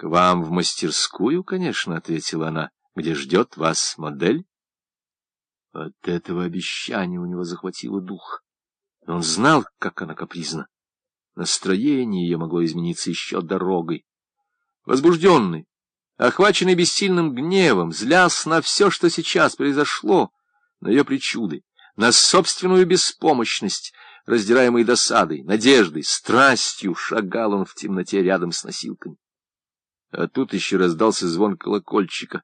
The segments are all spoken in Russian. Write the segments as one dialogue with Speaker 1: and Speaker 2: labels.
Speaker 1: К вам в мастерскую, конечно, — ответила она, — где ждет вас модель. От этого обещания у него захватило дух. Он знал, как она капризна. Настроение ее могло измениться еще дорогой. Возбужденный, охваченный бессильным гневом, злясь на все, что сейчас произошло, на ее причуды, на собственную беспомощность, раздираемой досадой, надеждой, страстью, шагал он в темноте рядом с носилками. А тут еще раздался звон колокольчика.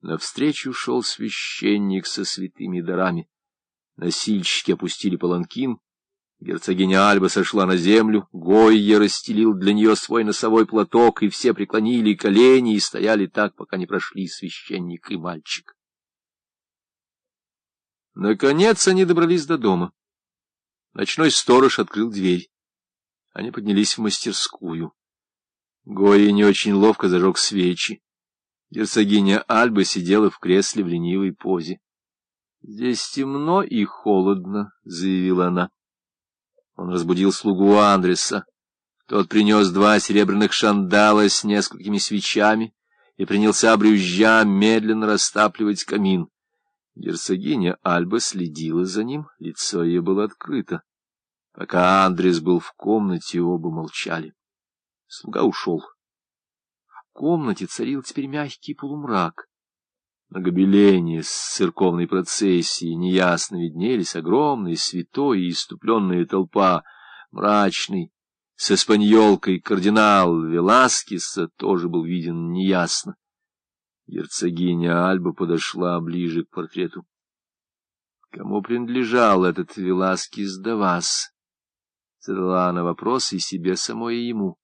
Speaker 1: Навстречу шел священник со святыми дарами. Носильщики опустили паланкин, герцогиня Альба сошла на землю, Гойя расстелил для нее свой носовой платок, и все преклонили колени и стояли так, пока не прошли священник и мальчик. Наконец они добрались до дома. Ночной сторож открыл дверь. Они поднялись в мастерскую. Гоя не очень ловко зажег свечи. Герцогиня Альба сидела в кресле в ленивой позе. — Здесь темно и холодно, — заявила она. Он разбудил слугу Андреса. Тот принес два серебряных шандала с несколькими свечами и принялся брюзжа медленно растапливать камин. Герцогиня Альба следила за ним, лицо ее было открыто. Пока Андрес был в комнате, оба молчали. Слуга ушел. В комнате царил теперь мягкий полумрак. На гобелене с церковной процессией неясно виднелись огромная, святой и иступленная толпа, мрачный, с испаньолкой кардинал Веласкеса тоже был виден неясно. Герцогиня Альба подошла ближе к портрету. Кому принадлежал этот Веласкес до вас? Задала она вопрос и себе самой, и ему. —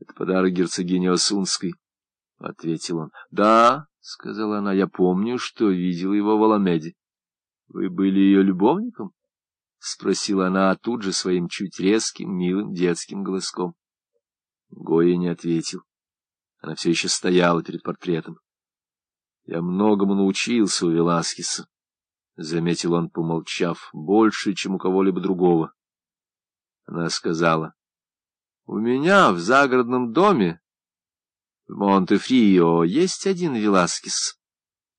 Speaker 1: Это подарок герцогини Осунской, — ответил он. — Да, — сказала она, — я помню, что видела его в Аламеде. — Вы были ее любовником? — спросила она тут же своим чуть резким, милым детским голоском. Гоя не ответил. Она все еще стояла перед портретом. — Я многому научился у Веласкеса, — заметил он, помолчав, — больше, чем у кого-либо другого. Она сказала, — у меня в загородном доме в Монте-Фрио есть один Веласкес.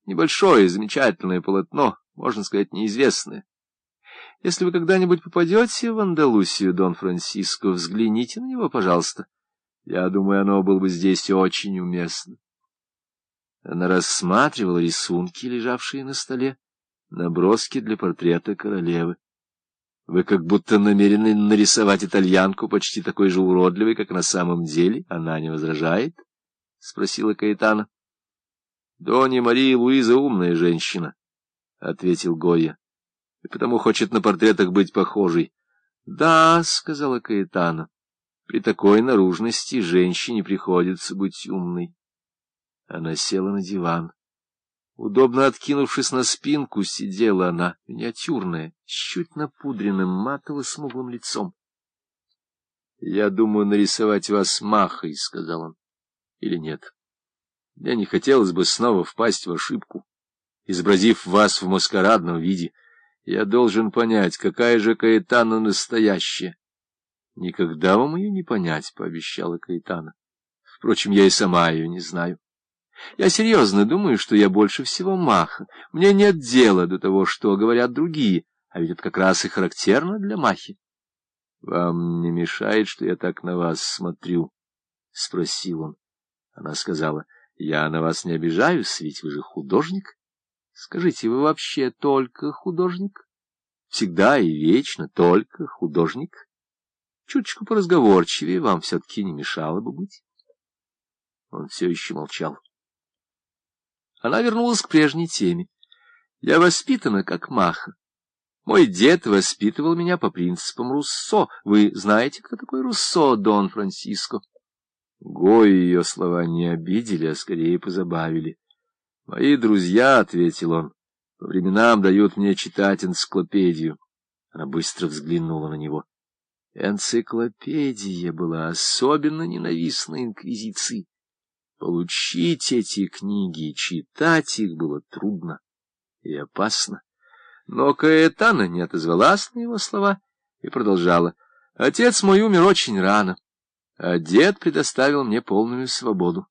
Speaker 1: Небольшое, замечательное полотно, можно сказать, неизвестное. Если вы когда-нибудь попадете в Андалусию, Дон Франциско, взгляните на него, пожалуйста. Я думаю, оно было бы здесь очень уместно. Она рассматривала рисунки, лежавшие на столе, наброски для портрета королевы. Вы как будто намерены нарисовать итальянку почти такой же уродливой, как на самом деле. Она не возражает? — спросила Каэтана. — Донья Мария Луиза умная женщина, — ответил Гойя, — и потому хочет на портретах быть похожей. — Да, — сказала Каэтана, — при такой наружности женщине приходится быть умной. Она села на диван. Удобно откинувшись на спинку, сидела она, миниатюрная, с чуть напудренным матово-смуглым лицом. — Я думаю нарисовать вас махой, — сказал он. — Или нет? Мне не хотелось бы снова впасть в ошибку. Изобразив вас в маскарадном виде, я должен понять, какая же Каэтана настоящая. — Никогда вам ее не понять, — пообещала Каэтана. Впрочем, я и сама ее не знаю. Я серьезно думаю, что я больше всего маха. Мне нет дела до того, что говорят другие, а ведь это как раз и характерно для махи. — Вам не мешает, что я так на вас смотрю? — спросил он. Она сказала, — я на вас не обижаюсь, ведь вы же художник. Скажите, вы вообще только художник? Всегда и вечно только художник? Чуточку поразговорчивее вам все-таки не мешало бы быть. Он все еще молчал. Она вернулась к прежней теме. Я воспитана как маха. Мой дед воспитывал меня по принципам Руссо. Вы знаете, кто такой Руссо, Дон Франциско? Гой ее слова не обидели, а скорее позабавили. Мои друзья, — ответил он, — по временам дают мне читать энциклопедию. Она быстро взглянула на него. Энциклопедия была особенно ненавистна инквизиции. Получить эти книги, читать их было трудно и опасно. Но Каэтана не отозвалась на его слова и продолжала. Отец мой умер очень рано. А дед предоставил мне полную свободу.